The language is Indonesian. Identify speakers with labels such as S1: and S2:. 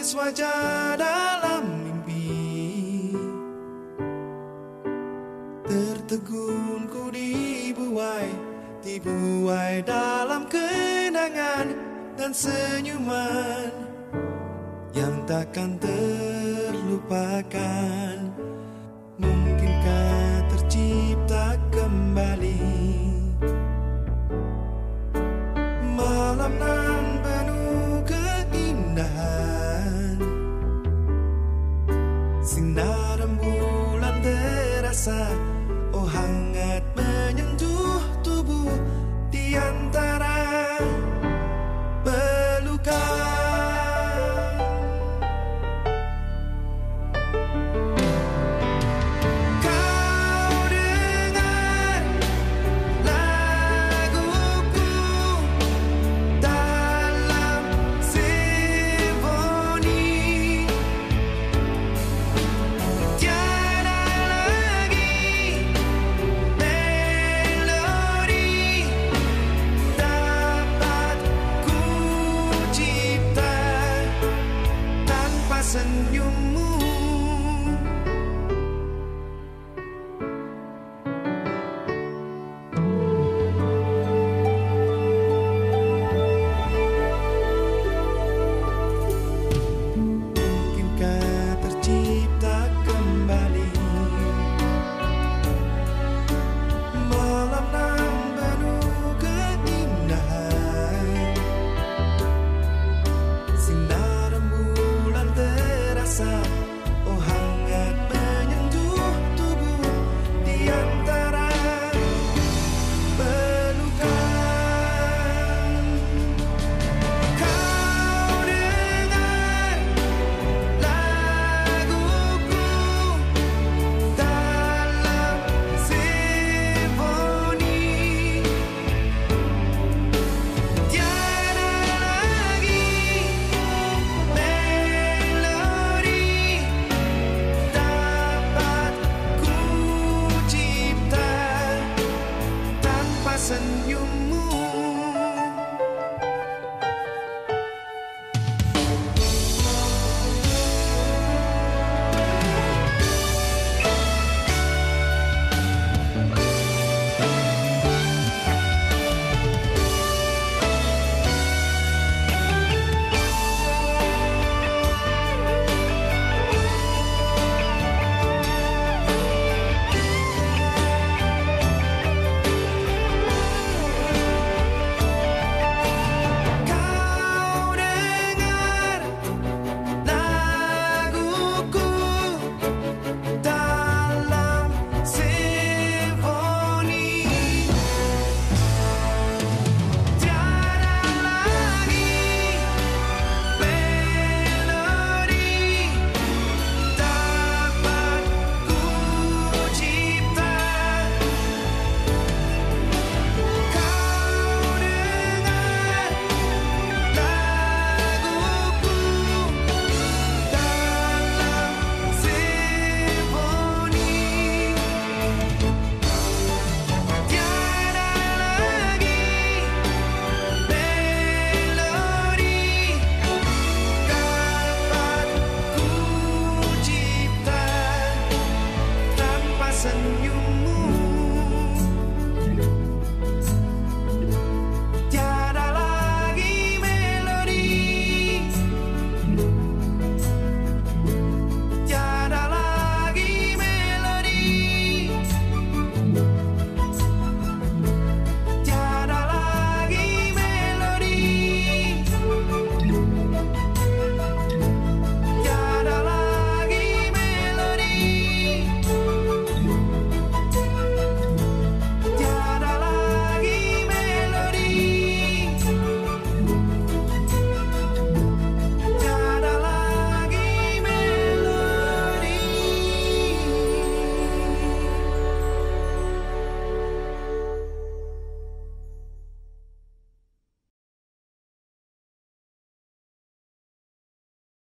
S1: gadis dalam mimpi. Tertegun Tertegunku dibuai Dibuai dalam kenangan dan senyuman Yang takkan terlupakan. Side.